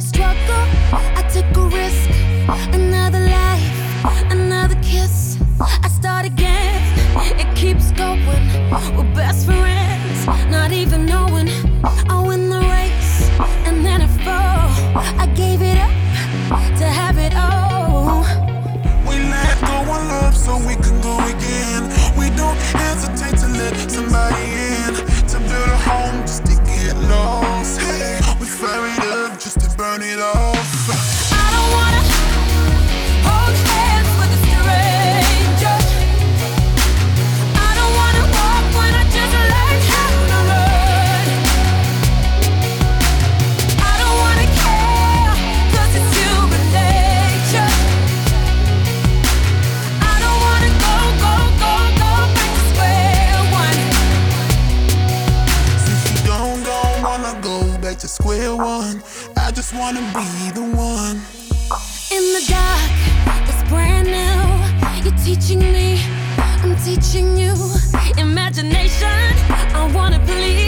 a struggle. I took a risk. Another life, another kiss. I start again. It keeps going. We're best friends, not even knowing. I win. it off. the one. I just wanna be the one. In the dark, it's brand new. You're teaching me, I'm teaching you. Imagination, I wanna believe.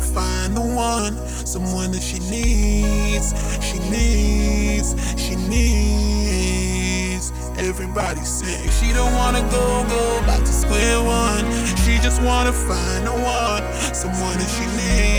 to find the one, someone that she needs, she needs, she needs. Everybody sick. She don't wanna go, go back to square one. She just wanna find the one, someone that she needs.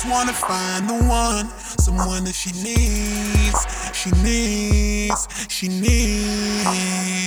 just wanna find the one, someone that she needs, she needs, she needs.